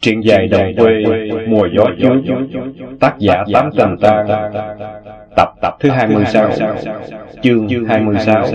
Truyện dài đồng quê, mùa gió chướng, tác giả Tám Tầng Tan, tập tập thứ 26, chương 26.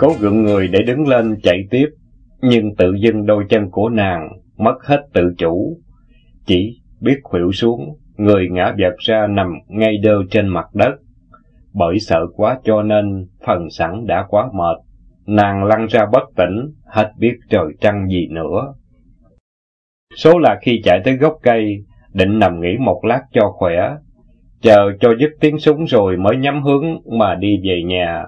Cố gượng người để đứng lên chạy tiếp, nhưng tự dưng đôi chân của nàng mất hết tự chủ. Chỉ biết khuỵu xuống, người ngã vật ra nằm ngay đơ trên mặt đất. Bởi sợ quá cho nên phần sẵn đã quá mệt, nàng lăn ra bất tỉnh, hết biết trời trăng gì nữa. Số là khi chạy tới gốc cây, định nằm nghỉ một lát cho khỏe, chờ cho dứt tiếng súng rồi mới nhắm hướng mà đi về nhà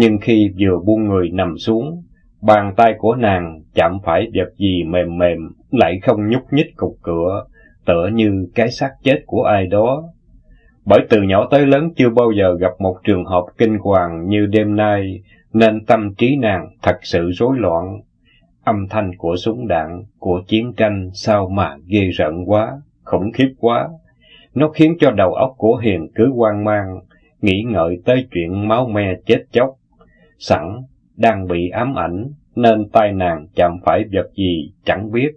nhưng khi vừa buông người nằm xuống, bàn tay của nàng chạm phải vật gì mềm mềm, lại không nhúc nhích cục cửa, tựa như cái xác chết của ai đó. Bởi từ nhỏ tới lớn chưa bao giờ gặp một trường hợp kinh hoàng như đêm nay, nên tâm trí nàng thật sự rối loạn. Âm thanh của súng đạn, của chiến tranh sao mà ghê rợn quá, khủng khiếp quá. Nó khiến cho đầu óc của Hiền cứ hoang mang, nghĩ ngợi tới chuyện máu me chết chóc sẵn đang bị ám ảnh nên tai nàng chạm phải vật gì chẳng biết,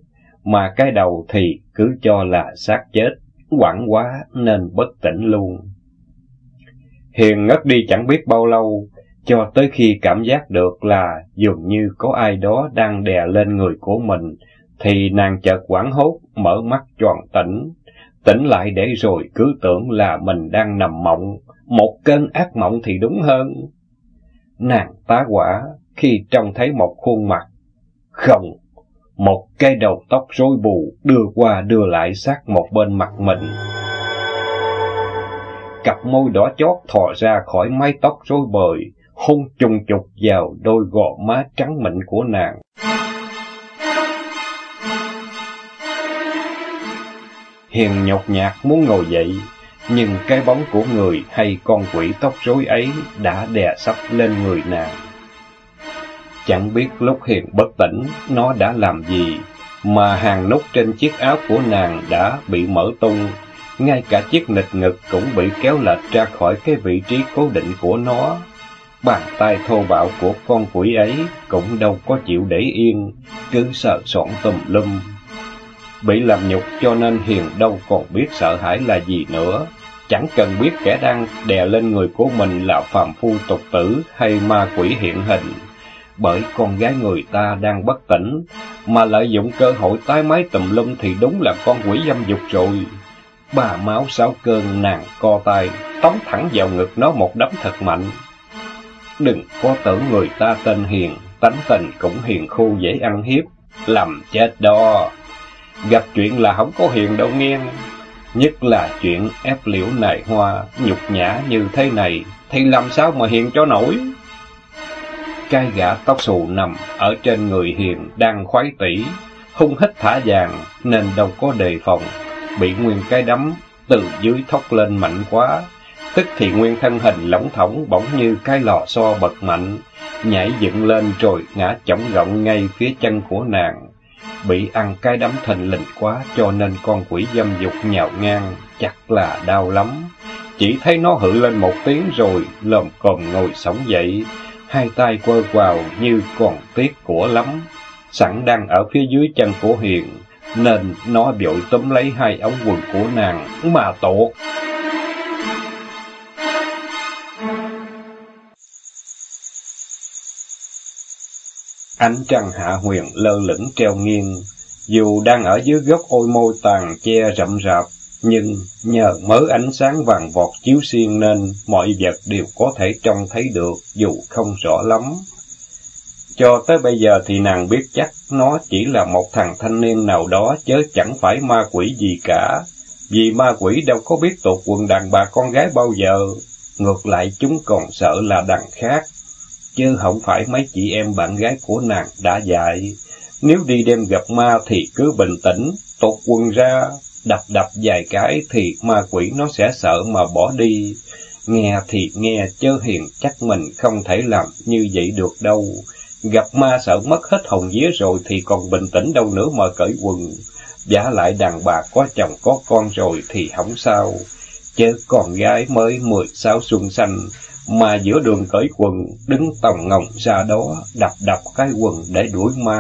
mà cái đầu thì cứ cho là xác chết, quảng quá nên bất tỉnh luôn. Hiền ngất đi chẳng biết bao lâu, cho tới khi cảm giác được là dường như có ai đó đang đè lên người của mình, thì nàng chợt quảng hốt, mở mắt tròn tỉnh. Tỉnh lại để rồi cứ tưởng là mình đang nằm mộng, một cơn ác mộng thì đúng hơn. Nàng tá quả khi trông thấy một khuôn mặt. Không, một cái đầu tóc rối bù đưa qua đưa lại sát một bên mặt mình. Cặp môi đỏ chót thò ra khỏi mái tóc rối bời, hôn trùng trục vào đôi gò má trắng mịn của nàng. Hiền nhột nhạt muốn ngồi dậy, nhưng cái bóng của người hay con quỷ tóc rối ấy đã đè sắp lên người nàng. Chẳng biết lúc hiện bất tỉnh, nó đã làm gì, mà hàng nút trên chiếc áo của nàng đã bị mở tung, ngay cả chiếc nịch ngực cũng bị kéo lệch ra khỏi cái vị trí cố định của nó. Bàn tay thô bạo của con quỷ ấy cũng đâu có chịu để yên, cứ sợ soạn tùm lum. Bị làm nhục cho nên Hiền đâu còn biết sợ hãi là gì nữa chẳng cần biết kẻ đang đè lên người của mình là phàm phu tục tử hay ma quỷ hiện hình. Bởi con gái người ta đang bất tỉnh, mà lợi dụng cơ hội tái mái tùm lum thì đúng là con quỷ dâm dục rồi. Bà máu sáu cơn nàng co tay, tống thẳng vào ngực nó một đấm thật mạnh. Đừng có tưởng người ta tên hiền, tánh tình cũng hiền khu dễ ăn hiếp, làm chết đó. Gặp chuyện là không có hiền đâu nghe. Nhất là chuyện ép liễu nại hoa, nhục nhã như thế này, thì làm sao mà hiền cho nổi? Cái gã tóc xù nằm ở trên người hiền đang khoái tỉ, hung hít thả vàng nên đâu có đề phòng, bị nguyên cái đấm từ dưới thốc lên mạnh quá, tức thì nguyên thân hình lỏng thỏng bỗng như cái lò xo bật mạnh, nhảy dựng lên rồi ngã chổng rộng ngay phía chân của nàng. Bị ăn cái đấm thình lình quá cho nên con quỷ dâm dục nhào ngang, chắc là đau lắm. Chỉ thấy nó hự lên một tiếng rồi, lồm cồm ngồi sống dậy, hai tay quơ vào như còn tiếc của lắm. Sẵn đang ở phía dưới chân của Hiền, nên nó vội túm lấy hai ống quần của nàng mà tuột. Ánh trăng hạ huyền lơ lửng treo nghiêng, dù đang ở dưới gốc ôi môi tàn che rậm rạp, nhưng nhờ mớ ánh sáng vàng vọt chiếu xiên nên mọi vật đều có thể trông thấy được dù không rõ lắm. Cho tới bây giờ thì nàng biết chắc nó chỉ là một thằng thanh niên nào đó chứ chẳng phải ma quỷ gì cả. Vì ma quỷ đâu có biết tụt quần đàn bà con gái bao giờ. Ngược lại chúng còn sợ là đàn khác. Chứ không phải mấy chị em bạn gái của nàng đã dạy. Nếu đi đêm gặp ma thì cứ bình tĩnh, tột quần ra, đập đập vài cái thì ma quỷ nó sẽ sợ mà bỏ đi. Nghe thì nghe, chớ hiền chắc mình không thể làm như vậy được đâu. Gặp ma sợ mất hết hồn vía rồi thì còn bình tĩnh đâu nữa mà cởi quần. Giả lại đàn bà có chồng có con rồi thì không sao. Chứ con gái mới mười sáu xuân xanh, mà giữa đường cởi quần, đứng tòng ngọng ra đó, đập đập cái quần để đuổi ma,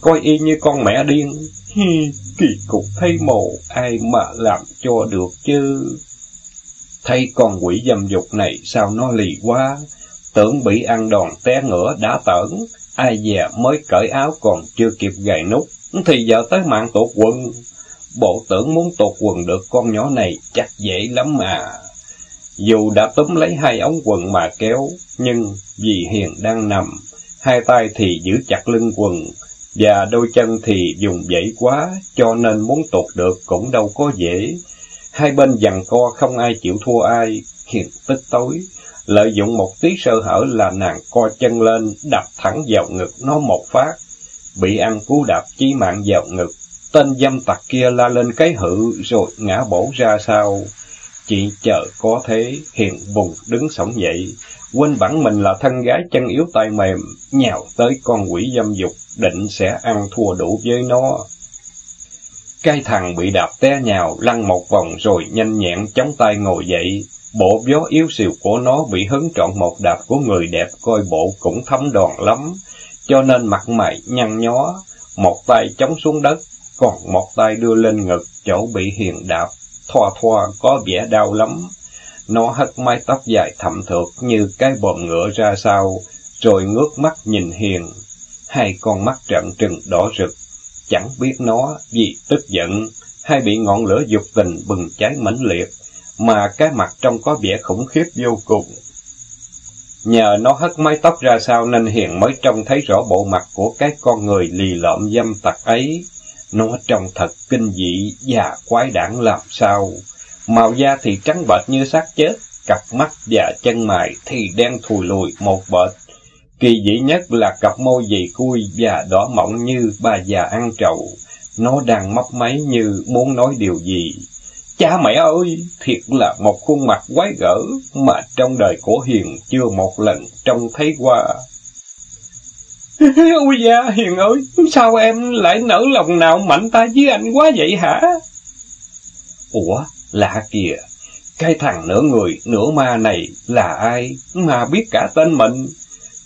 coi y như con mẹ điên. Hi, kỳ cục thấy mồ, ai mà làm cho được chứ? Thấy con quỷ dâm dục này sao nó lì quá, tưởng bị ăn đòn té ngửa đã tởn, ai dè mới cởi áo còn chưa kịp gài nút, thì giờ tới mạng tột quần. Bộ tưởng muốn tột quần được con nhỏ này chắc dễ lắm mà. Dù đã túm lấy hai ống quần mà kéo, nhưng vì Hiền đang nằm, hai tay thì giữ chặt lưng quần, và đôi chân thì dùng dãy quá, cho nên muốn tuột được cũng đâu có dễ. Hai bên giằng co không ai chịu thua ai, Hiền tức tối, lợi dụng một tí sơ hở là nàng co chân lên, đập thẳng vào ngực nó một phát, bị ăn cú đạp chí mạng vào ngực. Tên dâm tặc kia la lên cái hự rồi ngã bổ ra sau. Chị chờ có thế, hiện vùng đứng sống dậy, quên bản mình là thân gái chân yếu tay mềm, nhào tới con quỷ dâm dục, định sẽ ăn thua đủ với nó. Cái thằng bị đạp té nhào, lăn một vòng rồi nhanh nhẹn chống tay ngồi dậy, Bộ gió yếu xìu của nó bị hứng trọn một đạp của người đẹp coi bộ cũng thấm đòn lắm, cho nên mặt mày nhăn nhó, một tay chống xuống đất, còn một tay đưa lên ngực chỗ bị hiền đạp, thoa thoa có vẻ đau lắm. Nó hất mái tóc dài thậm thượt như cái bồm ngựa ra sau, rồi ngước mắt nhìn hiền, hai con mắt trận trừng đỏ rực, chẳng biết nó vì tức giận hay bị ngọn lửa dục tình bừng cháy mãnh liệt mà cái mặt trông có vẻ khủng khiếp vô cùng. Nhờ nó hất mái tóc ra sau nên Hiền mới trông thấy rõ bộ mặt của cái con người lì lợm dâm tặc ấy. Nó trông thật kinh dị và quái đản làm sao. Màu da thì trắng bệch như xác chết, cặp mắt và chân mày thì đen thùi lùi một bệt. Kỳ dị nhất là cặp môi dày cui và đỏ mọng như bà già ăn trầu. Nó đang mấp máy như muốn nói điều gì, Cha mẹ ơi, thiệt là một khuôn mặt quái gở mà trong đời của Hiền chưa một lần trông thấy qua. Ôi da, Hiền ơi, sao em lại nở lòng nào mạnh ta với anh quá vậy hả? Ủa, lạ kìa, cái thằng nửa người, nửa ma này là ai mà biết cả tên mình?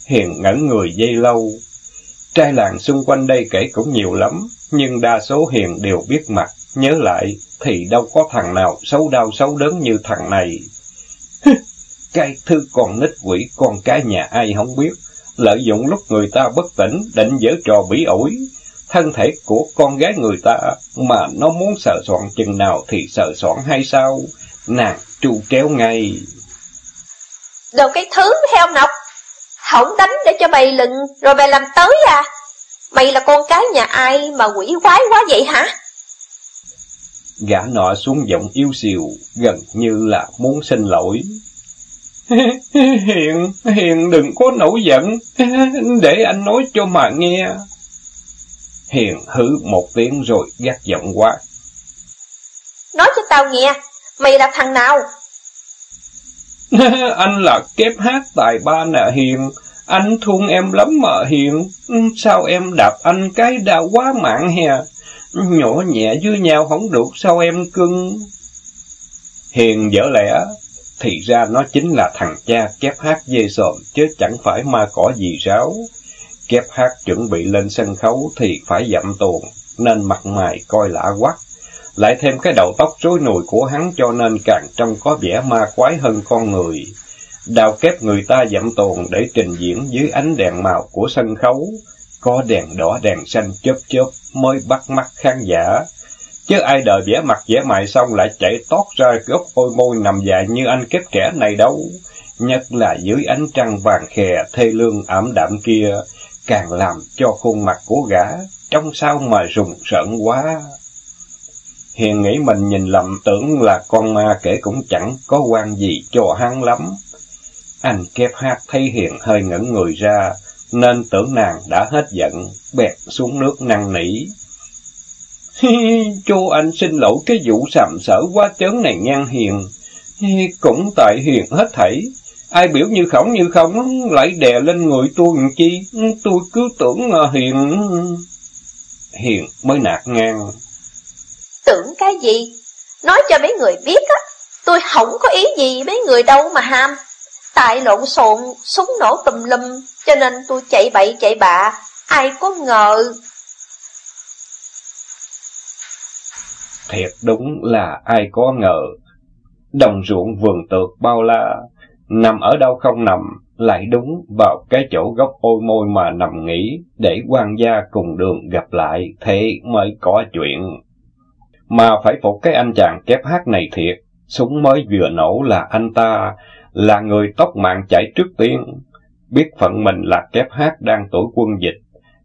Hiền ngẩn người dây lâu. Trai làng xung quanh đây kể cũng nhiều lắm, nhưng đa số Hiền đều biết mặt, nhớ lại thì đâu có thằng nào xấu đau xấu đớn như thằng này. cái thư con nít quỷ con cái nhà ai không biết, lợi dụng lúc người ta bất tỉnh, định dở trò bỉ ổi. Thân thể của con gái người ta mà nó muốn sợ soạn chừng nào thì sợ soạn hay sao? Nàng tru kéo ngay. Đồ cái thứ heo nọc, không đánh để cho bày lừng rồi bày làm tới à? Mày là con cái nhà ai mà quỷ quái quá vậy hả? Gã nọ xuống giọng yêu xìu, gần như là muốn xin lỗi. Hiền, Hiền đừng có nổi giận, để anh nói cho mà nghe. Hiền hứ một tiếng rồi gắt giọng quá. Nói cho tao nghe, mày là thằng nào? anh là kép hát tài ba nè Hiền, anh thương em lắm mà Hiền, sao em đạp anh cái đau quá mạng hè, nhỏ nhẹ với nhau không được sao em cưng. Hiền dở lẽ, thì ra nó chính là thằng cha kép hát dê sòm, chứ chẳng phải ma cỏ gì ráo. Kép hát chuẩn bị lên sân khấu thì phải dặm tuồng, nên mặt mày coi lạ quắc. Lại thêm cái đầu tóc rối nùi của hắn cho nên càng trông có vẻ ma quái hơn con người. Đào kép người ta dặm tuồng để trình diễn dưới ánh đèn màu của sân khấu. Có đèn đỏ đèn xanh chớp chớp mới bắt mắt khán giả. Chứ ai đời vẽ mặt vẽ mày xong lại chạy tót ra gốc ôi môi nằm dài như anh kép kẻ này đâu. Nhất là dưới ánh trăng vàng khè thê lương ảm đạm kia, càng làm cho khuôn mặt của gã trong sao mà rùng rợn quá. Hiền nghĩ mình nhìn lầm tưởng là con ma kể cũng chẳng có quan gì cho hắn lắm. Anh kép hát thấy Hiền hơi ngẩn người ra, nên tưởng nàng đã hết giận, bẹt xuống nước năn nỉ. Cho anh xin lỗi cái vụ sàm sở quá chớn này nhan Hiền. Cũng tại Hiền hết thảy. Ai biểu như khổng như không, lại đè lên người tôi làm chi, tôi cứ tưởng à, Hiền... Hiền mới nạt ngang. Tưởng cái gì? Nói cho mấy người biết á, tôi không có ý gì mấy người đâu mà ham. Tại lộn xộn, súng nổ tùm lum, cho nên tôi chạy bậy chạy bạ, ai có ngờ. Thiệt đúng là ai có ngờ. Đồng ruộng vườn tược bao la, nằm ở đâu không nằm, lại đúng vào cái chỗ gốc ôi môi mà nằm nghỉ, để quan gia cùng đường gặp lại, thế mới có chuyện. Mà phải phục cái anh chàng kép hát này thiệt, súng mới vừa nổ là anh ta, là người tóc mạng chạy trước tiên. Biết phận mình là kép hát đang tuổi quân dịch,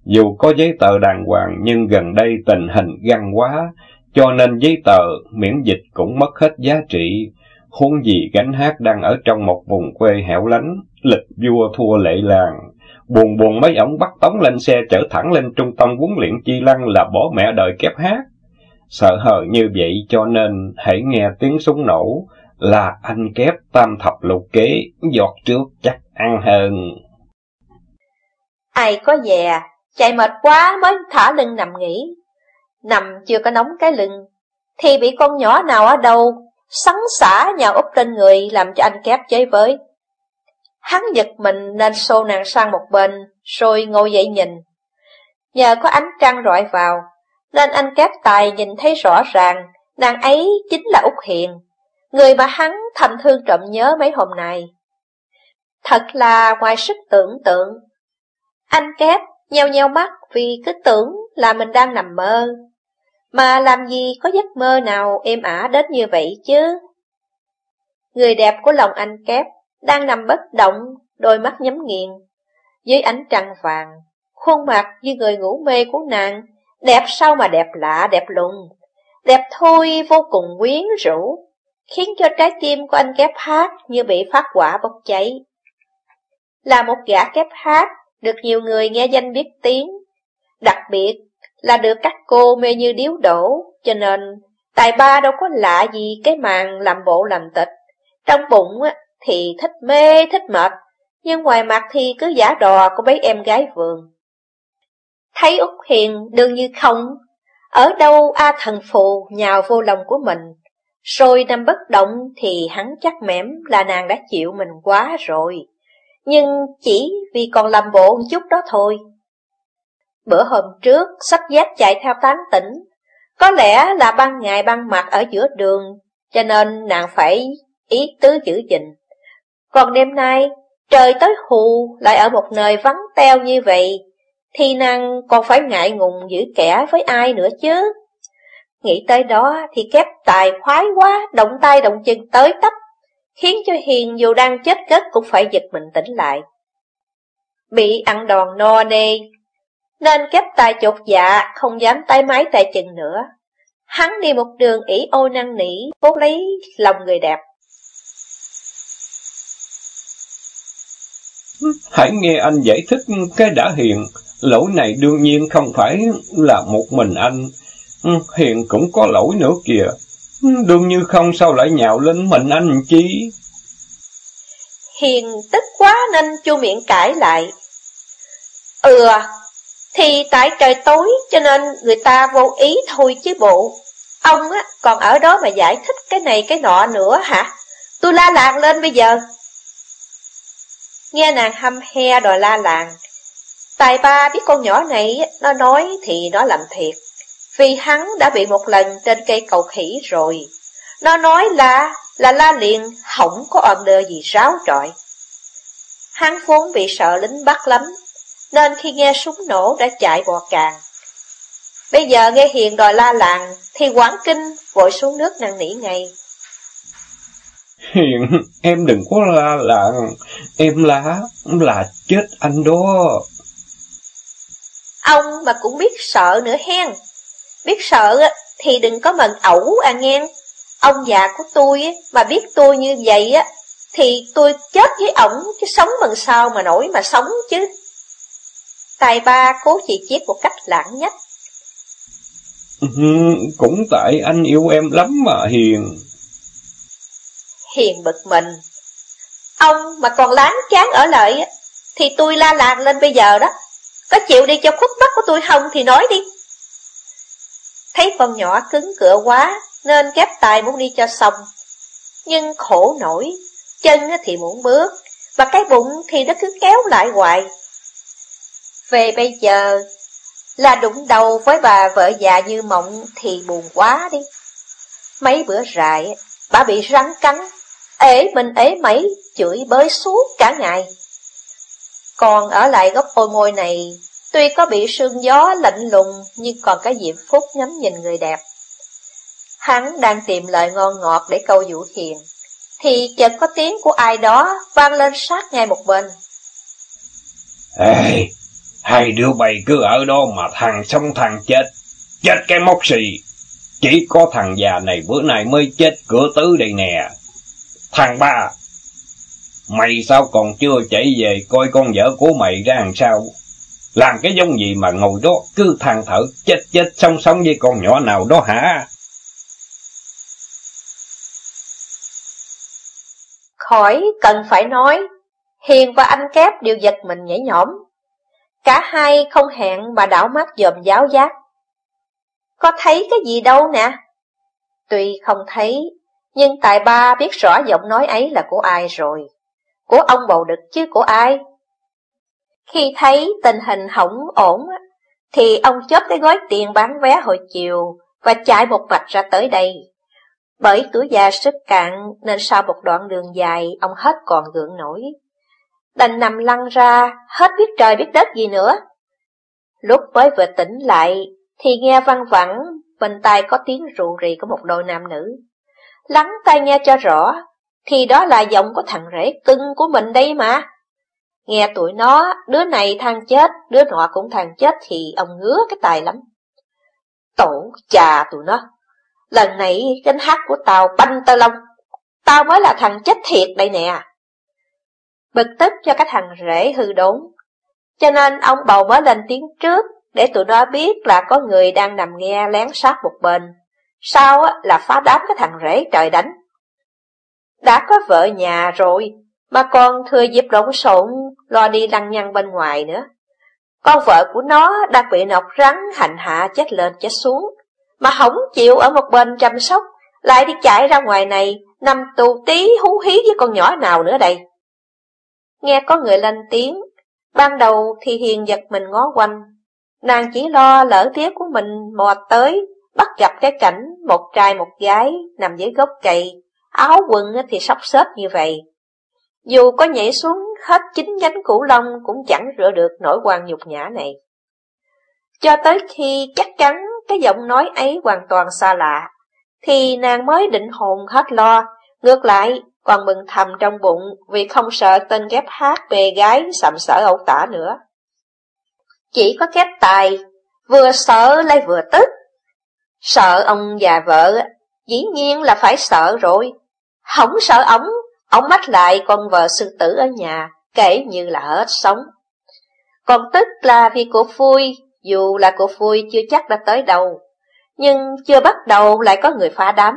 dù có giấy tờ đàng hoàng nhưng gần đây tình hình găng quá, cho nên giấy tờ, miễn dịch cũng mất hết giá trị. Huống gì gánh hát đang ở trong một vùng quê hẻo lánh, lịch vua thua lệ làng. Buồn buồn mấy ổng bắt tống lên xe chở thẳng lên trung tâm huấn luyện chi lăng là bỏ mẹ đời kép hát. Sợ hờ như vậy cho nên hãy nghe tiếng súng nổ là anh kép tam thập lục kế, giọt trước chắc ăn hơn. Ai có về, chạy mệt quá mới thả lưng nằm nghỉ. Nằm chưa có nóng cái lưng, thì bị con nhỏ nào ở đâu sắn xả nhào úp lên người làm cho anh kép chơi với. Hắn giật mình nên xô nàng sang một bên, rồi ngồi dậy nhìn. Nhờ có ánh trăng rọi vào, nên anh kép tài nhìn thấy rõ ràng nàng ấy chính là Úc Hiền, người mà hắn thầm thương trộm nhớ mấy hôm nay. Thật là ngoài sức tưởng tượng. Anh kép nheo nheo mắt vì cứ tưởng là mình đang nằm mơ. Mà làm gì có giấc mơ nào êm ả đến như vậy chứ? Người đẹp của lòng anh kép đang nằm bất động, đôi mắt nhắm nghiền. Dưới ánh trăng vàng, khuôn mặt như người ngủ mê của nàng Đẹp sao mà đẹp lạ, đẹp lùng. Đẹp thôi vô cùng quyến rũ, khiến cho trái tim của anh kép hát như bị phát quả bốc cháy. Là một gã kép hát, được nhiều người nghe danh biết tiếng. Đặc biệt là được các cô mê như điếu đổ, cho nên tài ba đâu có lạ gì cái màn làm bộ làm tịch. Trong bụng thì thích mê, thích mệt, nhưng ngoài mặt thì cứ giả đò của mấy em gái vườn. Thấy Úc Hiền đương như không, ở đâu A thần phù nhào vô lòng của mình, rồi nằm bất động thì hắn chắc mẻm là nàng đã chịu mình quá rồi, nhưng chỉ vì còn làm bộ một chút đó thôi. Bữa hôm trước, sách giác chạy theo tán tỉnh, có lẽ là ban ngày ban mặt ở giữa đường, cho nên nàng phải ý tứ giữ gìn. Còn đêm nay, trời tới hù lại ở một nơi vắng teo như vậy, thì nàng còn phải ngại ngùng giữ kẻ với ai nữa chứ. Nghĩ tới đó thì kép tài khoái quá, động tay động chân tới tấp, khiến cho Hiền dù đang chết kết cũng phải giật mình tỉnh lại. Bị ăn đòn no nê, nên kép tài chột dạ, không dám tay máy tay chân nữa. Hắn đi một đường ỉ ô năng nỉ, cố lấy lòng người đẹp. Hãy nghe anh giải thích cái đã hiền, Lỗi này đương nhiên không phải là một mình anh. Hiền cũng có lỗi nữa kìa. Đương như không sao lại nhạo lên mình anh chi. Hiền tức quá nên chu miệng cãi lại. Ừ, thì tại trời tối cho nên người ta vô ý thôi chứ bộ. Ông á, còn ở đó mà giải thích cái này cái nọ nữa hả? Tôi la làng lên bây giờ. Nghe nàng hâm he đòi la làng. Tài ba biết con nhỏ này nó nói thì nó làm thiệt. Vì hắn đã bị một lần trên cây cầu khỉ rồi. Nó nói là, là la liền, không có ồn đơ gì ráo trọi. Hắn vốn bị sợ lính bắt lắm, nên khi nghe súng nổ đã chạy bò càng. Bây giờ nghe Hiền đòi la làng, thì quán kinh vội xuống nước năn nỉ ngay. Hiền, em đừng có la làng, em lá là chết anh đó. Ông mà cũng biết sợ nữa hen. Biết sợ thì đừng có mần ẩu à nghe. Ông già của tôi mà biết tôi như vậy á, thì tôi chết với ổng chứ sống bằng sao mà nổi mà sống chứ. Tài ba cố chỉ chiết một cách lãng nhất. Ừ, cũng tại anh yêu em lắm mà Hiền. Hiền bực mình. Ông mà còn láng chán ở lại thì tôi la làng lên bây giờ đó. Có chịu đi cho khuất mắt của tôi không thì nói đi. Thấy con nhỏ cứng cửa quá nên kép tài muốn đi cho xong. Nhưng khổ nổi, chân thì muốn bước, và cái bụng thì nó cứ kéo lại hoài. Về bây giờ, là đụng đầu với bà vợ già như mộng thì buồn quá đi. Mấy bữa rại, bà bị rắn cắn, ế mình ế mấy, chửi bới suốt cả ngày. Còn ở lại góc ôi ngôi này, tuy có bị sương gió lạnh lùng nhưng còn cái diệm phúc ngắm nhìn người đẹp. Hắn đang tìm lời ngon ngọt để câu dụ hiền, thì chợt có tiếng của ai đó vang lên sát ngay một bên. Ê, hai đứa bay cứ ở đó mà thằng sống thằng chết, chết cái móc xì. Chỉ có thằng già này bữa nay mới chết cửa tứ đây nè. Thằng ba, mày sao còn chưa chạy về coi con vợ của mày ra làm sao? Làm cái giống gì mà ngồi đó cứ than thở chết chết sống sống với con nhỏ nào đó hả? Khỏi cần phải nói, Hiền và anh Kép đều giật mình nhảy nhõm. Cả hai không hẹn mà đảo mắt dòm giáo giác. Có thấy cái gì đâu nè? Tuy không thấy, nhưng tài ba biết rõ giọng nói ấy là của ai rồi. Của ông bầu đực chứ của ai? Khi thấy tình hình hỏng ổn, thì ông chớp cái gói tiền bán vé hồi chiều và chạy một mạch ra tới đây. Bởi tuổi già sức cạn nên sau một đoạn đường dài ông hết còn gượng nổi. Đành nằm lăn ra, hết biết trời biết đất gì nữa. Lúc mới vừa tỉnh lại thì nghe văng vẳng, bên tai có tiếng rụ rì của một đôi nam nữ. Lắng tai nghe cho rõ, thì đó là giọng của thằng rể cưng của mình đây mà. Nghe tụi nó, đứa này than chết, đứa nọ cũng than chết thì ông ngứa cái tài lắm. Tổ chà tụi nó, lần này gánh hát của tao banh tơ lông, tao mới là thằng chết thiệt đây nè. Bực tức cho cái thằng rể hư đốn, cho nên ông bầu mới lên tiếng trước để tụi nó biết là có người đang nằm nghe lén sát một bên. Sau là phá đám cái thằng rể trời đánh. Đã có vợ nhà rồi, mà còn thừa dịp lộn xộn lo đi lăng nhăng bên ngoài nữa. Con vợ của nó đang bị nọc rắn hành hạ chết lên chết xuống, mà không chịu ở một bên chăm sóc, lại đi chạy ra ngoài này, nằm tù tí hú hí với con nhỏ nào nữa đây. Nghe có người lên tiếng, ban đầu thì Hiền giật mình ngó quanh, nàng chỉ lo lỡ tiếc của mình mò tới, bắt gặp cái cảnh một trai một gái nằm dưới gốc cây, áo quần thì sắp xếp như vậy. Dù có nhảy xuống hết chín nhánh củ lông cũng chẳng rửa được nỗi quan nhục nhã này. Cho tới khi chắc chắn cái giọng nói ấy hoàn toàn xa lạ, thì nàng mới định hồn hết lo, ngược lại còn mừng thầm trong bụng vì không sợ tên ghép hát bề gái sầm sở ẩu tả nữa. Chỉ có ghép tài, vừa sợ lại vừa tức. Sợ ông già vợ, dĩ nhiên là phải sợ rồi. Không sợ ổng, ổng mách lại con vợ sư tử ở nhà, kể như là hết sống. Còn tức là vì cô Phui, dù là cô Phui chưa chắc đã tới đâu, nhưng chưa bắt đầu lại có người phá đám.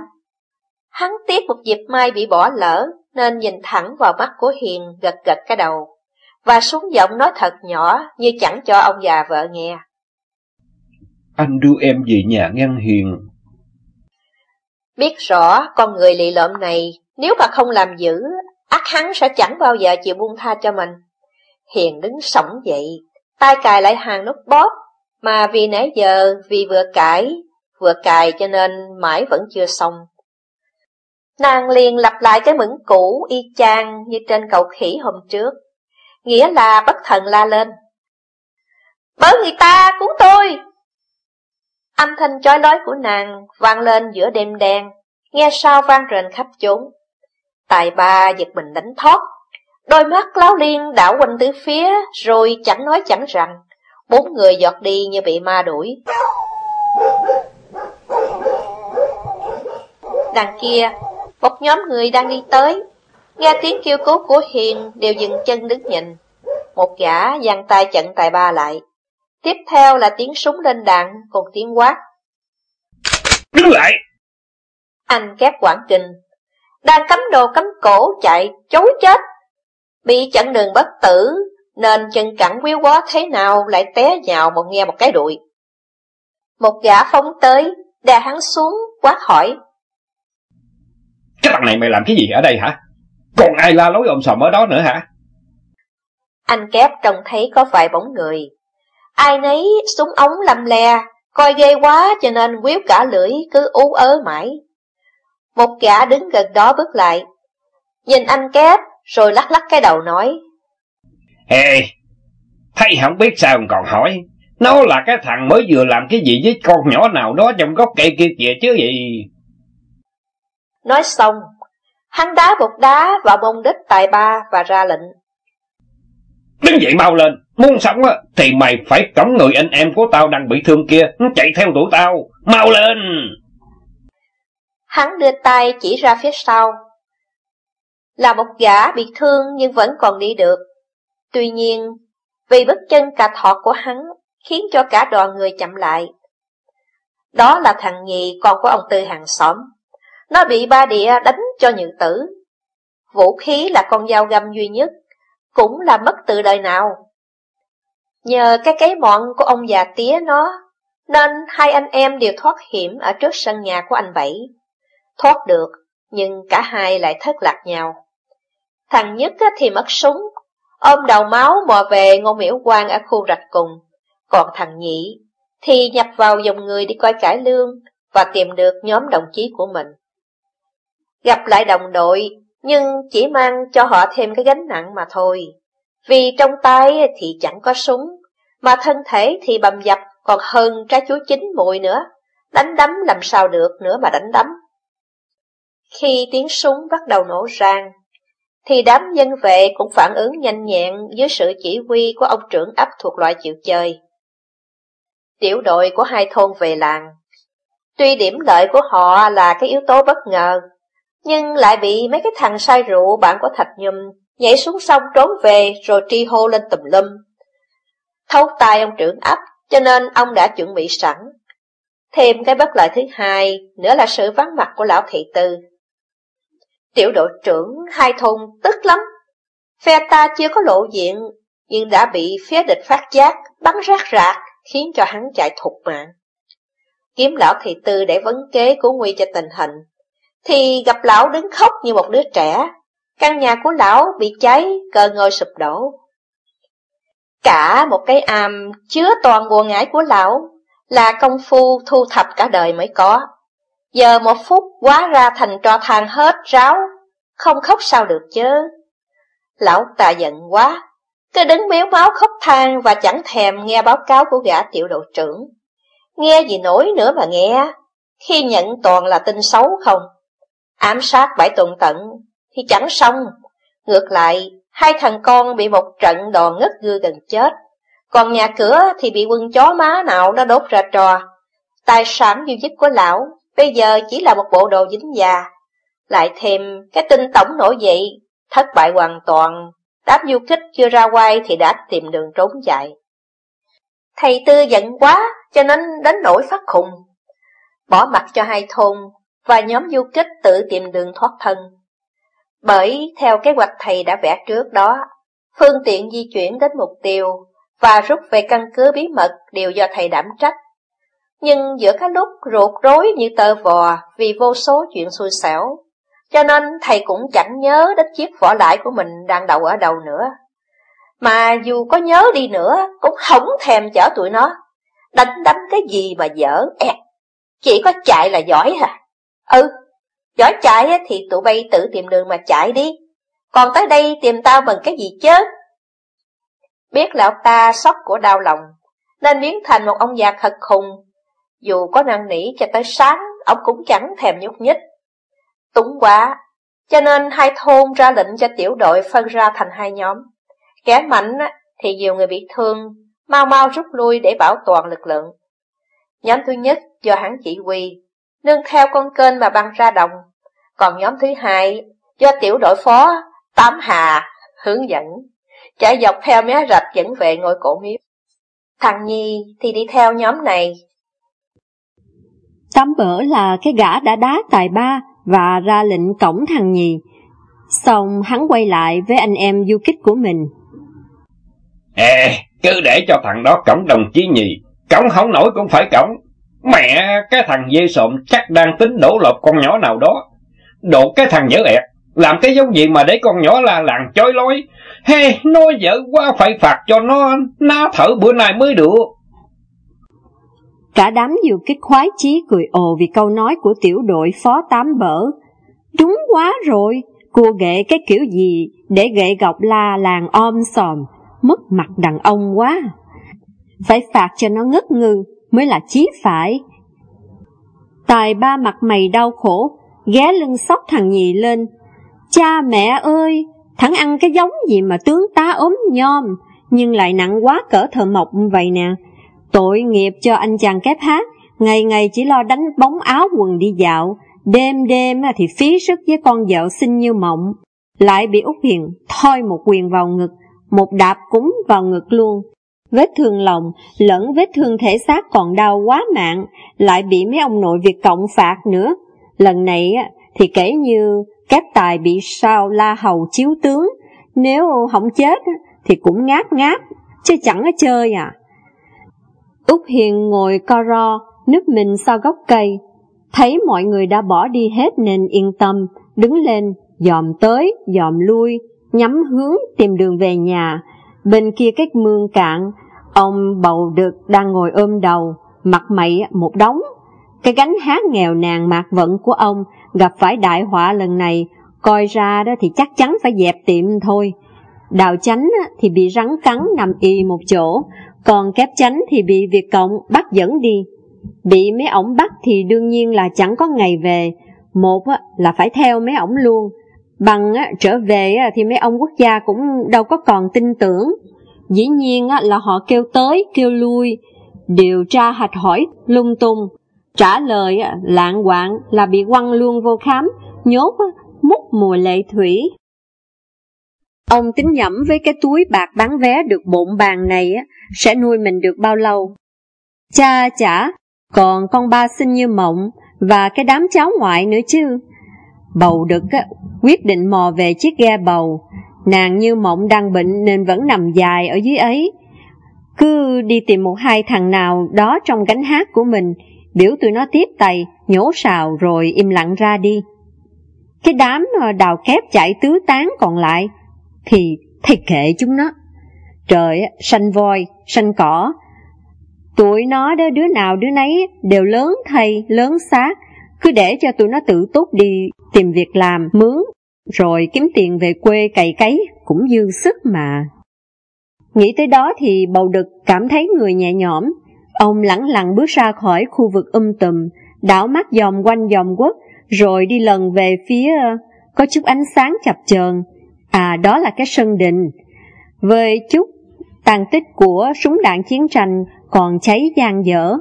Hắn tiếc một dịp mai bị bỏ lỡ, nên nhìn thẳng vào mắt của Hiền gật gật cái đầu, và xuống giọng nói thật nhỏ như chẳng cho ông già vợ nghe. Anh đưa em về nhà ngăn Hiền. Biết rõ con người lì lợm này, nếu mà không làm giữ, ác hắn sẽ chẳng bao giờ chịu buông tha cho mình. Hiền đứng sổng dậy, tay cài lại hàng nút bóp, mà vì nãy giờ vì vừa cãi, vừa cài cho nên mãi vẫn chưa xong. Nàng liền lặp lại cái mững cũ y chang như trên cầu khỉ hôm trước, nghĩa là bất thần la lên. Bớ người ta cứu tôi! Âm thanh chói lói của nàng vang lên giữa đêm đen, nghe sao vang rền khắp chốn. Tài ba giật mình đánh thoát, đôi mắt láo liên đảo quanh tứ phía rồi chẳng nói chẳng rằng, bốn người giọt đi như bị ma đuổi. Đằng kia, nhóm người đang đi tới, nghe tiếng kêu cứu của Hiền đều dừng chân đứng nhìn. Một gã giang tay chặn tài ba lại. Tiếp theo là tiếng súng lên đạn cùng tiếng quát. Đứng lại! Anh kép quảng kinh, đang cắm đồ cắm cổ chạy, chối chết. Bị chặn đường bất tử, nên chân cẳng quýu quá thế nào lại té nhào một nghe một cái đuổi. Một gã phóng tới, đè hắn xuống, quát hỏi. Cái thằng này mày làm cái gì ở đây hả? Còn ai la lối ôm sòm ở đó nữa hả? Anh kép trông thấy có vài bóng người. Ai nấy súng ống lăm le, coi ghê quá cho nên quýu cả lưỡi cứ ú ớ mãi. Một gã đứng gần đó bước lại, nhìn anh kép rồi lắc lắc cái đầu nói. Ê, thấy không biết sao còn hỏi, nó là cái thằng mới vừa làm cái gì với con nhỏ nào đó trong gốc cây kia kìa chứ gì. Nói xong, hắn đá một đá vào bông đít tài ba và ra lệnh. Đứng dậy mau lên, muốn sống á, thì mày phải cõng người anh em của tao đang bị thương kia, chạy theo tụi tao, mau lên! Hắn đưa tay chỉ ra phía sau. Là một gã bị thương nhưng vẫn còn đi được. Tuy nhiên, vì bước chân cà thọt của hắn khiến cho cả đoàn người chậm lại. Đó là thằng nhì con của ông Tư hàng xóm. Nó bị ba địa đánh cho nhự tử. Vũ khí là con dao găm duy nhất, cũng là mất từ đời nào. Nhờ cái cái mọn của ông già tía nó, nên hai anh em đều thoát hiểm ở trước sân nhà của anh Bảy. Thoát được, nhưng cả hai lại thất lạc nhau. Thằng nhất thì mất súng, ôm đầu máu mò về ngô miễu quan ở khu rạch cùng, còn thằng nhị thì nhập vào dòng người đi coi cải lương và tìm được nhóm đồng chí của mình. Gặp lại đồng đội, nhưng chỉ mang cho họ thêm cái gánh nặng mà thôi. Vì trong tay thì chẳng có súng, mà thân thể thì bầm dập còn hơn trái chuối chín mùi nữa. Đánh đấm làm sao được nữa mà đánh đấm. Khi tiếng súng bắt đầu nổ rang, thì đám dân vệ cũng phản ứng nhanh nhẹn dưới sự chỉ huy của ông trưởng ấp thuộc loại chịu chơi. Tiểu đội của hai thôn về làng. Tuy điểm lợi của họ là cái yếu tố bất ngờ, nhưng lại bị mấy cái thằng say rượu bạn của Thạch Nhum nhảy xuống sông trốn về rồi tri hô lên tùm lum. Thấu tay ông trưởng ấp, cho nên ông đã chuẩn bị sẵn. Thêm cái bất lợi thứ hai nữa là sự vắng mặt của lão thị tư. Tiểu đội trưởng hai thôn tức lắm. Phe ta chưa có lộ diện, nhưng đã bị phía địch phát giác, bắn rác rạc, khiến cho hắn chạy thục mạng. Kiếm lão thị tư để vấn kế của nguy cho tình hình, thì gặp lão đứng khóc như một đứa trẻ. Căn nhà của lão bị cháy, cờ ngôi sụp đổ. Cả một cái am chứa toàn buồn ngải của lão là công phu thu thập cả đời mới có. Giờ một phút quá ra thành trò than hết ráo, không khóc sao được chứ. Lão ta giận quá, cứ đứng méo máu khóc than và chẳng thèm nghe báo cáo của gã tiểu đội trưởng. Nghe gì nổi nữa mà nghe, khi nhận toàn là tin xấu không. Ám sát bãi tuần tận thì chẳng xong, ngược lại, hai thằng con bị một trận đòn ngất gư gần chết, còn nhà cửa thì bị quân chó má nào nó đốt ra trò. Tài sản duy nhất của lão bây giờ chỉ là một bộ đồ dính già, lại thêm cái tin tổng nổi dậy, thất bại hoàn toàn, Đáp du kích chưa ra quay thì đã tìm đường trốn chạy. Thầy Tư giận quá cho nên đến nỗi phát khùng, bỏ mặt cho hai thôn và nhóm du kích tự tìm đường thoát thân. Bởi theo kế hoạch thầy đã vẽ trước đó, phương tiện di chuyển đến mục tiêu và rút về căn cứ bí mật đều do thầy đảm trách. Nhưng giữa các lúc ruột rối như tơ vò vì vô số chuyện xui xẻo, cho nên thầy cũng chẳng nhớ đến chiếc vỏ lãi của mình đang đậu ở đâu nữa. Mà dù có nhớ đi nữa, cũng không thèm chở tụi nó. Đánh đấm cái gì mà dở ẹt. Chỉ có chạy là giỏi hả? Ừ, giỏi chạy thì tụi bay tự tìm đường mà chạy đi. Còn tới đây tìm tao bằng cái gì chứ? Biết lão ta sốc của đau lòng, nên biến thành một ông già thật khùng. Dù có năn nỉ cho tới sáng, ông cũng chẳng thèm nhúc nhích. Túng quá, cho nên hai thôn ra lệnh cho tiểu đội phân ra thành hai nhóm. Kẻ mạnh thì nhiều người bị thương, mau mau rút lui để bảo toàn lực lượng. Nhóm thứ nhất do hắn chỉ huy, nương theo con kênh mà băng ra đồng. Còn nhóm thứ hai do tiểu đội phó Tám Hà hướng dẫn, chạy dọc theo mé rạch dẫn về ngôi cổ miếu. Thằng Nhi thì đi theo nhóm này. Tám bở là cái gã đã đá tài ba và ra lệnh cổng thằng Nhi. Xong hắn quay lại với anh em du kích của mình. Ê, cứ để cho thằng đó cổng đồng chí nhì, cổng không nổi cũng phải cổng. Mẹ, cái thằng dê sộm chắc đang tính đổ lột con nhỏ nào đó. Đột cái thằng dở ẹt, làm cái giống gì mà để con nhỏ la làng chói lối. Hey, nó dở quá phải phạt cho nó ná thở bữa nay mới được. Cả đám nhiều kích khoái chí cười ồ vì câu nói của tiểu đội phó tám bở. Đúng quá rồi, cô ghệ cái kiểu gì để ghệ gọc la làng om sòm, mất mặt đàn ông quá. Phải phạt cho nó ngất ngư mới là chí phải. Tài ba mặt mày đau khổ, ghé lưng sóc thằng nhì lên. Cha mẹ ơi, thằng ăn cái giống gì mà tướng tá ốm nhom, nhưng lại nặng quá cỡ thợ mộc vậy nè. Tội nghiệp cho anh chàng kép hát, ngày ngày chỉ lo đánh bóng áo quần đi dạo, đêm đêm thì phí sức với con vợ xinh như mộng. Lại bị Út Hiền thoi một quyền vào ngực, một đạp cúng vào ngực luôn. Vết thương lòng lẫn vết thương thể xác còn đau quá mạng, lại bị mấy ông nội Việt Cộng phạt nữa. Lần này thì kể như các tài bị sao la hầu chiếu tướng, nếu không chết thì cũng ngáp ngáp, chứ chẳng có chơi à. Úc Hiền ngồi co ro, núp mình sau gốc cây, thấy mọi người đã bỏ đi hết nên yên tâm, đứng lên, dòm tới, dòm lui, nhắm hướng tìm đường về nhà. Bên kia cách mương cạn, ông bầu đực đang ngồi ôm đầu, mặt mày một đống. Cái gánh hát nghèo nàn mạc vận của ông gặp phải đại họa lần này, coi ra đó thì chắc chắn phải dẹp tiệm thôi. Đào chánh thì bị rắn cắn nằm y một chỗ, còn kép chánh thì bị Việt Cộng bắt dẫn đi. Bị mấy ổng bắt thì đương nhiên là chẳng có ngày về, một là phải theo mấy ổng luôn, bằng trở về thì mấy ông quốc gia cũng đâu có còn tin tưởng. Dĩ nhiên là họ kêu tới, kêu lui, điều tra hạch hỏi lung tung, trả lời lạng quạng là bị quăng luôn vô khám, nhốt múc mùa lệ thủy. Ông tính nhẩm với cái túi bạc bán vé được bộn bàn này sẽ nuôi mình được bao lâu. Cha chả, còn con ba sinh như mộng và cái đám cháu ngoại nữa chứ. Bầu đực quyết định mò về chiếc ghe bầu. Nàng như mộng đang bệnh nên vẫn nằm dài ở dưới ấy. Cứ đi tìm một hai thằng nào đó trong gánh hát của mình, biểu tụi nó tiếp tay, nhổ xào rồi im lặng ra đi. Cái đám ờ, đào kép chạy tứ tán còn lại, thì thầy kệ chúng nó. Trời, xanh voi, xanh cỏ. Tụi nó đó đứa nào đứa nấy đều lớn thầy, lớn xác, cứ để cho tụi nó tự tốt đi tìm việc làm, mướn, rồi kiếm tiền về quê cày cấy cũng dư sức mà. Nghĩ tới đó thì bầu đực cảm thấy người nhẹ nhõm, ông lẳng lặng bước ra khỏi khu vực um tùm, đảo mắt dòm quanh dòm quất, rồi đi lần về phía có chút ánh sáng chập chờn. À đó là cái sân đình. Với chút tàn tích của súng đạn chiến tranh còn cháy gian dở.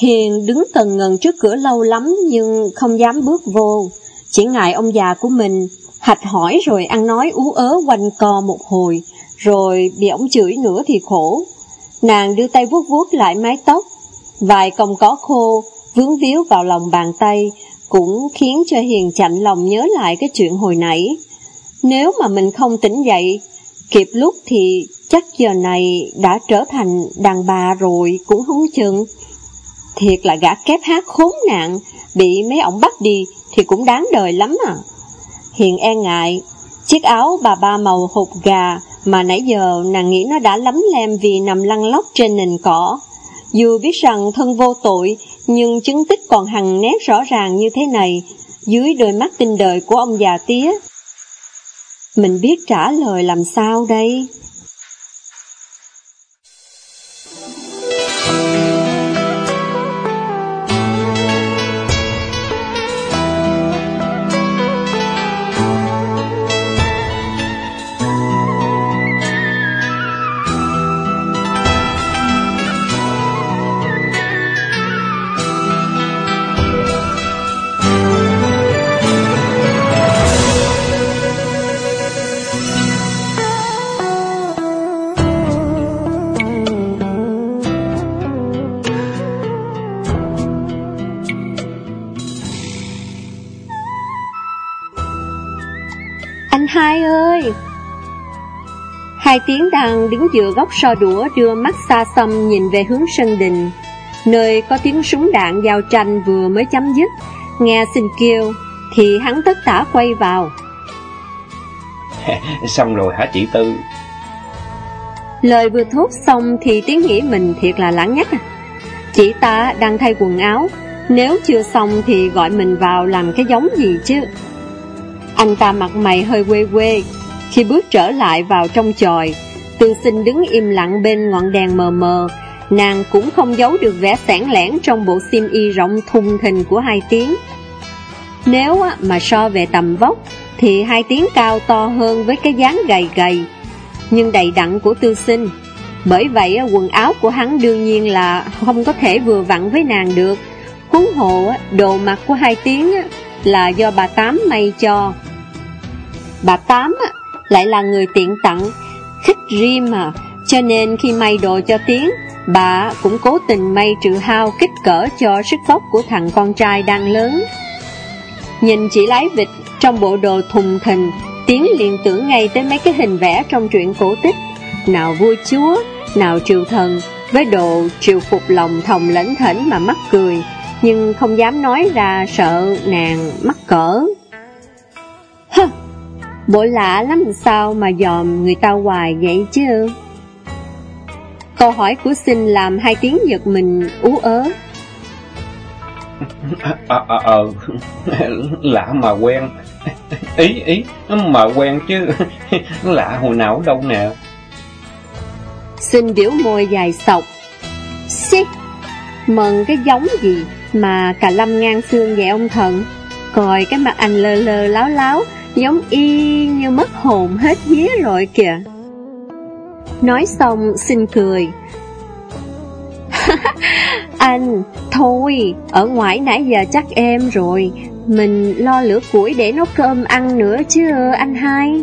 Hiền đứng tần ngần trước cửa lâu lắm nhưng không dám bước vô, chỉ ngại ông già của mình, hạch hỏi rồi ăn nói ú ớ quanh co một hồi, rồi bị ông chửi nữa thì khổ. Nàng đưa tay vuốt vuốt lại mái tóc, vài còng có khô, vướng víu vào lòng bàn tay, cũng khiến cho Hiền chạnh lòng nhớ lại cái chuyện hồi nãy. Nếu mà mình không tỉnh dậy, kịp lúc thì chắc giờ này đã trở thành đàn bà rồi cũng không chừng. Thiệt là gã kép hát khốn nạn, bị mấy ông bắt đi thì cũng đáng đời lắm à. Hiền e ngại, chiếc áo bà ba màu hột gà mà nãy giờ nàng nghĩ nó đã lấm lem vì nằm lăn lóc trên nền cỏ. Dù biết rằng thân vô tội, nhưng chứng tích còn hằng nét rõ ràng như thế này, dưới đôi mắt tinh đời của ông già tía. Mình biết trả lời làm sao đây? Hai tiếng đang đứng dựa góc so đũa đưa mắt xa xăm nhìn về hướng sân đình, nơi có tiếng súng đạn giao tranh vừa mới chấm dứt. Nghe xin kêu, thì hắn tất tả quay vào. xong rồi hả chị Tư? Lời vừa thốt xong thì tiếng nghĩ mình thiệt là lãng nhắc à. Chị ta đang thay quần áo, nếu chưa xong thì gọi mình vào làm cái giống gì chứ. Anh ta mặt mày hơi quê quê khi bước trở lại vào trong tròi Tư sinh đứng im lặng bên ngọn đèn mờ mờ. Nàng cũng không giấu được vẻ sảng lẻn Trong bộ sim y rộng thùng thình của hai tiếng. Nếu mà so về tầm vóc, Thì hai tiếng cao to hơn với cái dáng gầy gầy, Nhưng đầy đặn của tư sinh. Bởi vậy quần áo của hắn đương nhiên là Không có thể vừa vặn với nàng được. Huống hộ đồ mặt của hai tiếng là do bà Tám may cho. Bà Tám lại là người tiện tặng, khích riêng mà, cho nên khi may đồ cho Tiến, bà cũng cố tình may trừ hao kích cỡ cho sức vóc của thằng con trai đang lớn. Nhìn chị lái vịt trong bộ đồ thùng thình, Tiến liền tưởng ngay tới mấy cái hình vẽ trong truyện cổ tích, nào vua chúa, nào triều thần, với đồ triều phục lòng thòng lẫn thỉnh mà mắc cười, nhưng không dám nói ra sợ nàng mắc cỡ. Bộ lạ lắm sao mà dòm người ta hoài vậy chứ? Câu hỏi của sinh làm hai tiếng giật mình ú ớ. Ờ, à, à, lạ mà quen. Ý, ý, mà quen chứ. Lạ hồi nào đâu nè. Xin biểu môi dài sọc. Xích Mần cái giống gì Mà cả lâm ngang xương vậy ông thần? Coi cái mặt anh lơ lơ láo láo giống y như mất hồn hết vía rồi kìa. Nói xong xin cười. anh, thôi, ở ngoài nãy giờ chắc em rồi, mình lo lửa củi để nấu cơm ăn nữa chứ anh hai.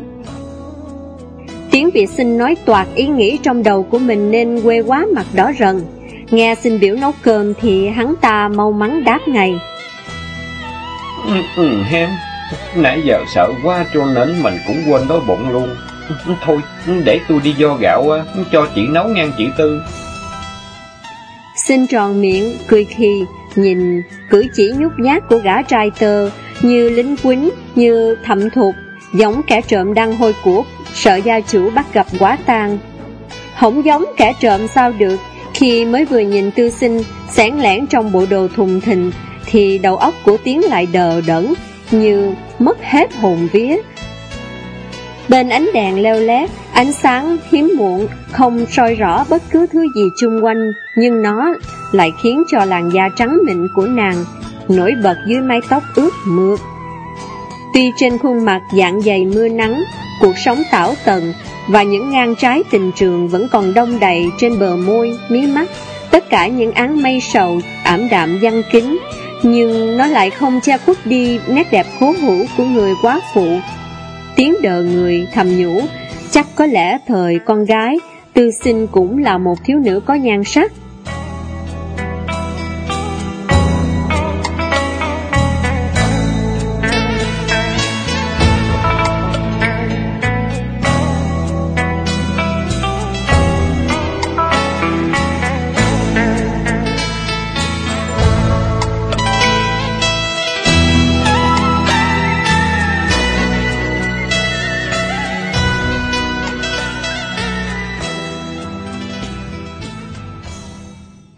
Tiếng vệ sinh nói toạt ý nghĩ trong đầu của mình nên quê quá mặt đỏ rần. Nghe xin biểu nấu cơm thì hắn ta mau mắn đáp ngay. Ừ, ừ, em Nãy giờ sợ quá cho nên mình cũng quên đói bụng luôn. Thôi để tôi đi do gạo cho chị nấu ngang chị Tư. Xin tròn miệng, cười khi nhìn cử chỉ nhút nhát của gã trai tơ Như lính quýnh, như thậm thục Giống kẻ trộm đang hôi cuốc Sợ gia chủ bắt gặp quá tang. Không giống kẻ trộm sao được Khi mới vừa nhìn tư sinh Sáng lẻn trong bộ đồ thùng thình Thì đầu óc của tiếng lại đờ đẫn như mất hết hồn vía. Bên ánh đèn leo lét, ánh sáng hiếm muộn, không soi rõ bất cứ thứ gì chung quanh, nhưng nó lại khiến cho làn da trắng mịn của nàng nổi bật dưới mái tóc ướt mượt. Tuy trên khuôn mặt dạng dày mưa nắng, cuộc sống tảo tần và những ngang trái tình trường vẫn còn đông đầy trên bờ môi, mí mắt, tất cả những áng mây sầu, ảm đạm văn kính, nhưng nó lại không che khuất đi nét đẹp cố hữu của người quá phụ. Tiếng đờ người thầm nhủ, chắc có lẽ thời con gái, tư sinh cũng là một thiếu nữ có nhan sắc.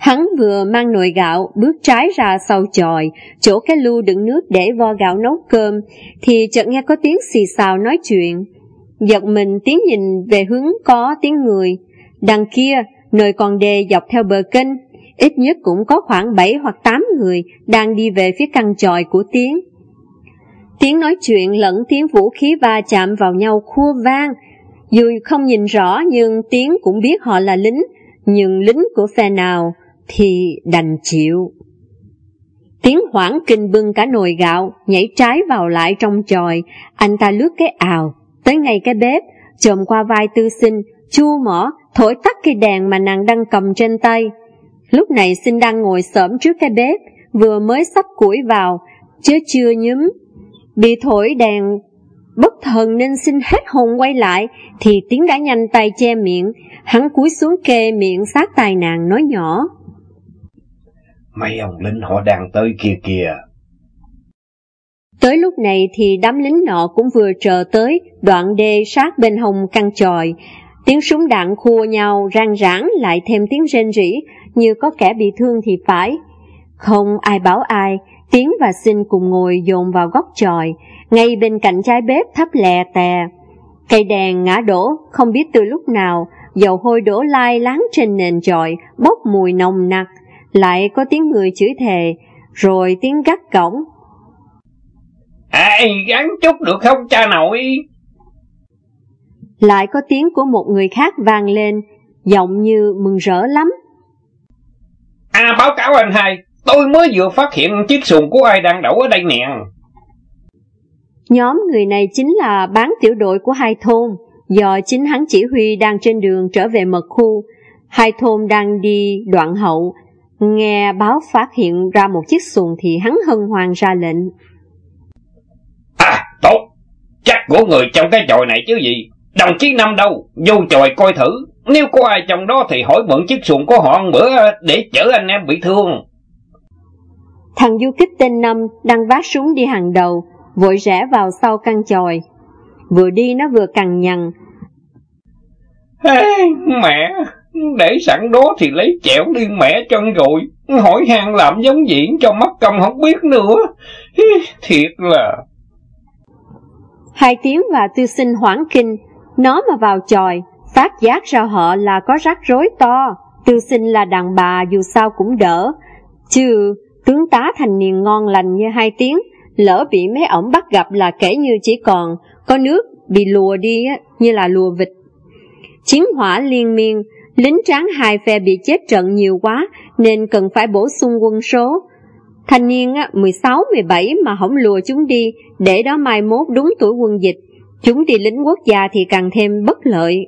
Hắn vừa mang nồi gạo bước trái ra sau chòi, chỗ cái lu đựng nước để vo gạo nấu cơm, thì chợt nghe có tiếng xì xào nói chuyện. Giật mình tiếng nhìn về hướng có tiếng người. Đằng kia, nồi còn đề dọc theo bờ kênh, ít nhất cũng có khoảng 7 hoặc 8 người đang đi về phía căn chòi của tiếng. Tiếng nói chuyện lẫn tiếng vũ khí va chạm vào nhau khua vang. Dù không nhìn rõ nhưng tiếng cũng biết họ là lính, nhưng lính của phe nào thì đành chịu. Tiếng hoảng kinh bưng cả nồi gạo, nhảy trái vào lại trong chòi, anh ta lướt cái ào, tới ngay cái bếp, chồm qua vai tư sinh, chua mỏ, thổi tắt cây đèn mà nàng đang cầm trên tay. Lúc này sinh đang ngồi xổm trước cái bếp, vừa mới sắp củi vào, chứ chưa nhúm. Bị thổi đèn bất thần nên Sinh hết hồn quay lại, thì tiếng đã nhanh tay che miệng, hắn cúi xuống kê miệng sát tai nàng nói nhỏ. Mấy ông lính họ đang tới kia kìa. Tới lúc này thì đám lính nọ cũng vừa chờ tới đoạn đê sát bên hồng căn tròi. Tiếng súng đạn khua nhau rang rãng lại thêm tiếng rên rỉ như có kẻ bị thương thì phải. Không ai bảo ai, Tiến và Sinh cùng ngồi dồn vào góc tròi, ngay bên cạnh trái bếp thấp lè tè. Cây đèn ngã đổ, không biết từ lúc nào, dầu hôi đổ lai láng trên nền tròi, bốc mùi nồng nặc, lại có tiếng người chửi thề, rồi tiếng gắt cổng. Ai gắn chút được không cha nội? Lại có tiếng của một người khác vang lên, giọng như mừng rỡ lắm. À báo cáo anh hai, tôi mới vừa phát hiện chiếc xuồng của ai đang đậu ở đây nè. Nhóm người này chính là bán tiểu đội của hai thôn, do chính hắn chỉ huy đang trên đường trở về mật khu. Hai thôn đang đi đoạn hậu, nghe báo phát hiện ra một chiếc xuồng thì hắn hân hoan ra lệnh. À, tốt, chắc của người trong cái chòi này chứ gì, đồng chí Năm đâu, vô chòi coi thử, nếu có ai trong đó thì hỏi mượn chiếc xuồng của họ bữa để chở anh em bị thương. Thằng du kích tên Năm đang vác súng đi hàng đầu, vội rẽ vào sau căn chòi. Vừa đi nó vừa cằn nhằn. Mẹ, để sẵn đó thì lấy chẻo đi mẹ chân rồi, hỏi hàng làm giống diễn cho mắt công không biết nữa. Thiệt là... Hai tiếng và tư sinh hoảng kinh, nó mà vào tròi phát giác ra họ là có rắc rối to. Tư sinh là đàn bà dù sao cũng đỡ, chứ tướng tá thành niên ngon lành như hai tiếng, lỡ bị mấy ổng bắt gặp là kể như chỉ còn có nước bị lùa đi như là lùa vịt. Chiến hỏa liên miên, lính tráng hai phe bị chết trận nhiều quá nên cần phải bổ sung quân số. Thanh niên 16-17 mà không lùa chúng đi, để đó mai mốt đúng tuổi quân dịch. Chúng đi lính quốc gia thì càng thêm bất lợi.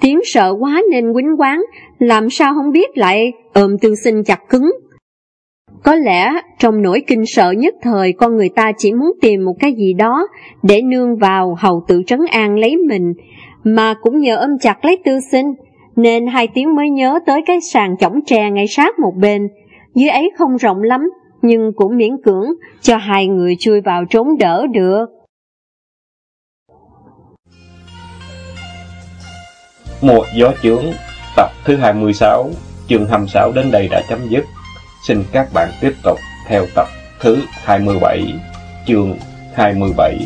Tiếng sợ quá nên quýnh quán, làm sao không biết lại ôm tư sinh chặt cứng. Có lẽ trong nỗi kinh sợ nhất thời con người ta chỉ muốn tìm một cái gì đó để nương vào hầu tự trấn an lấy mình, mà cũng nhờ ôm chặt lấy tư sinh, nên hai tiếng mới nhớ tới cái sàn chổng tre ngay sát một bên. Dưới ấy không rộng lắm, nhưng cũng miễn cưỡng cho hai người chui vào trốn đỡ được. Mùa gió chướng, tập thứ 26, chương 26 đến đây đã chấm dứt. Xin các bạn tiếp tục theo tập thứ 27, chương 27.